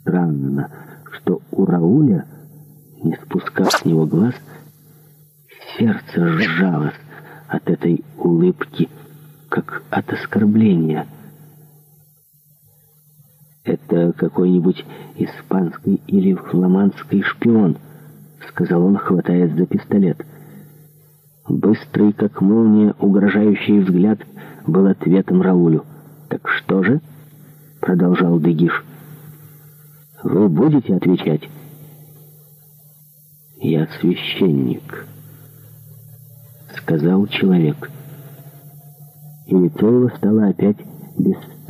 Странно, что у Рауля, не спускав с него глаз, сердце сжалось от этой улыбки, как от оскорбления. «Это какой-нибудь испанский или фламандский шпион», — сказал он, хватаясь за пистолет. Быстрый, как молния, угрожающий взгляд был ответом Раулю. «Так что же?» — продолжал Дегиш. Вы будете отвечать? Я священник, сказал человек. И Литоева стала опять бесстрастной.